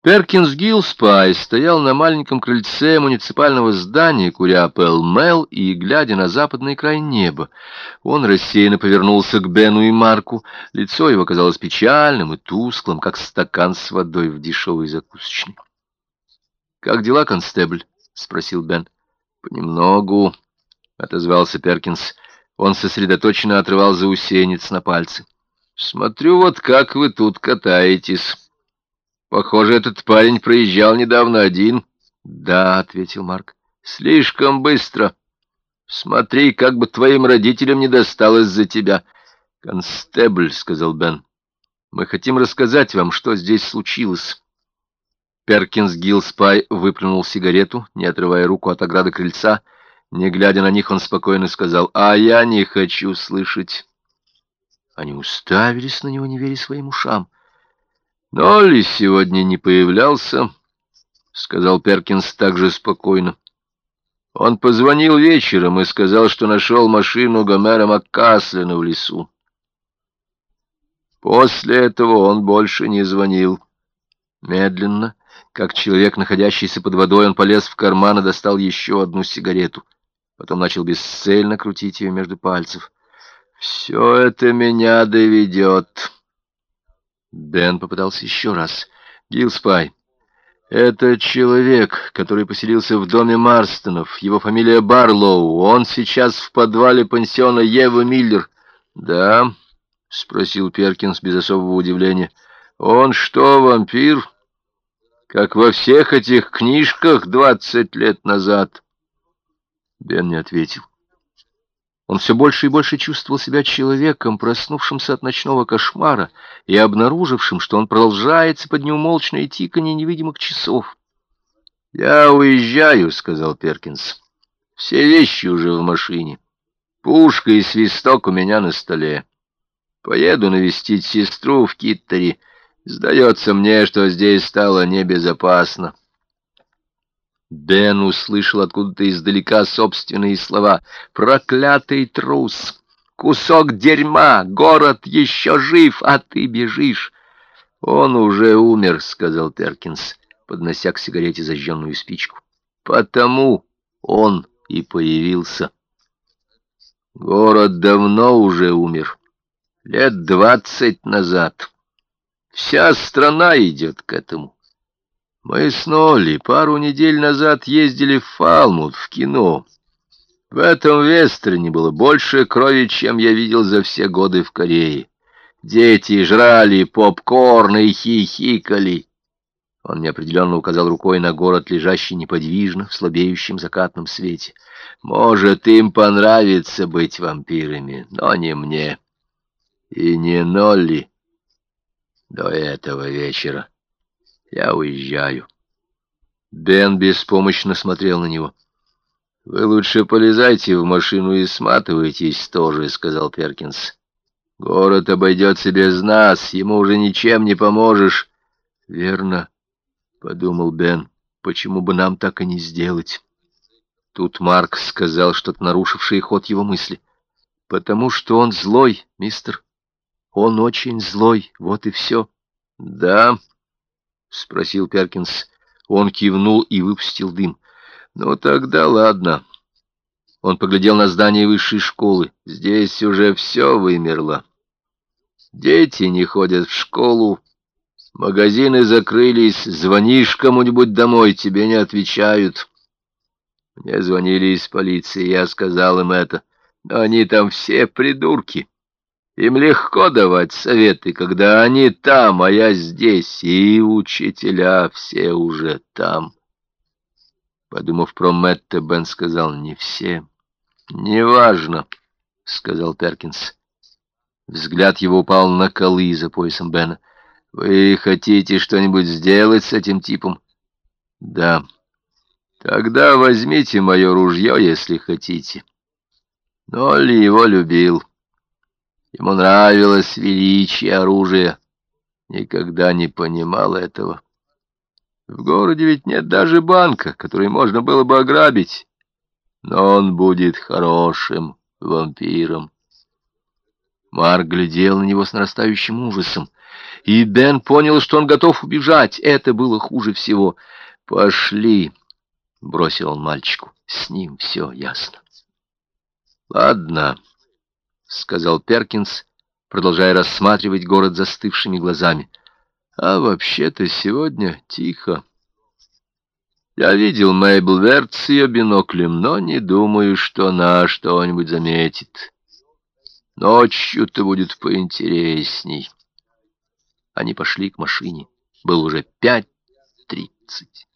Перкинс Гиллспай стоял на маленьком крыльце муниципального здания, куря пэл-мэл и глядя на западный край неба. Он рассеянно повернулся к Бену и Марку. Лицо его казалось печальным и тусклым, как стакан с водой в дешевой закусочной. «Как дела, констебль?» — спросил Бен. «Понемногу», — отозвался Перкинс. Он сосредоточенно отрывал заусенец на пальцы. «Смотрю, вот как вы тут катаетесь». Похоже, этот парень проезжал недавно один. Да, ответил Марк. Слишком быстро. Смотри, как бы твоим родителям не досталось за тебя. Констебль, сказал Бен. Мы хотим рассказать вам, что здесь случилось. Перкинс Гиллспай выплюнул сигарету, не отрывая руку от ограды крыльца. Не глядя на них, он спокойно сказал, «А я не хочу слышать». Они уставились на него, не веря своим ушам. «Нолли сегодня не появлялся», — сказал Перкинс также спокойно. «Он позвонил вечером и сказал, что нашел машину Гомера Маккаслина в лесу. После этого он больше не звонил. Медленно, как человек, находящийся под водой, он полез в карман и достал еще одну сигарету. Потом начал бесцельно крутить ее между пальцев. «Все это меня доведет». Бен попытался еще раз. «Гилспай, это человек, который поселился в доме Марстонов. Его фамилия Барлоу. Он сейчас в подвале пансиона Ева Миллер». «Да?» — спросил Перкинс без особого удивления. «Он что, вампир?» «Как во всех этих книжках двадцать лет назад?» Бен не ответил. Он все больше и больше чувствовал себя человеком, проснувшимся от ночного кошмара и обнаружившим, что он продолжается под неумолчное тиканье невидимых часов. «Я уезжаю», — сказал Перкинс. «Все вещи уже в машине. Пушка и свисток у меня на столе. Поеду навестить сестру в Киттере. Сдается мне, что здесь стало небезопасно». Бен услышал откуда-то издалека собственные слова. «Проклятый трус! Кусок дерьма! Город еще жив, а ты бежишь!» «Он уже умер», — сказал Перкинс, поднося к сигарете зажженную спичку. «Потому он и появился. Город давно уже умер, лет двадцать назад. Вся страна идет к этому». Мы с Нолли пару недель назад ездили в Фалмут в кино. В этом вестерне было больше крови, чем я видел за все годы в Корее. Дети жрали попкорн и хихикали. Он неопределенно указал рукой на город, лежащий неподвижно в слабеющем закатном свете. Может, им понравится быть вампирами, но не мне. И не Нолли до этого вечера. Я уезжаю. Бен беспомощно смотрел на него. «Вы лучше полезайте в машину и сматывайтесь тоже», — сказал Перкинс. «Город обойдется без нас, ему уже ничем не поможешь». «Верно», — подумал Бен, — «почему бы нам так и не сделать?» Тут Марк сказал что-то нарушившее ход его мысли. «Потому что он злой, мистер. Он очень злой, вот и все». «Да», — спросил Перкинс. Он кивнул и выпустил дым. «Ну тогда ладно». Он поглядел на здание высшей школы. «Здесь уже все вымерло. Дети не ходят в школу, магазины закрылись, звонишь кому-нибудь домой, тебе не отвечают». Мне звонили из полиции, я сказал им это. Но они там все придурки. Им легко давать советы, когда они там, а я здесь, и учителя все уже там. Подумав про Мэтта, Бен сказал, не все. «Неважно», — сказал Перкинс. Взгляд его упал на колы за поясом Бена. «Вы хотите что-нибудь сделать с этим типом?» «Да». «Тогда возьмите мое ружье, если хотите». Нолли его любил. Ему нравилось величие оружия. Никогда не понимал этого. В городе ведь нет даже банка, который можно было бы ограбить. Но он будет хорошим вампиром. Марк глядел на него с нарастающим ужасом. И Бен понял, что он готов убежать. Это было хуже всего. «Пошли», — бросил он мальчику. «С ним все ясно». «Ладно», — сказал Перкинс, продолжая рассматривать город застывшими глазами. «А вообще-то сегодня тихо. Я видел Мейбл Верт с ее биноклем, но не думаю, что она что-нибудь заметит. Ночью-то будет поинтересней». Они пошли к машине. Было уже пять тридцать.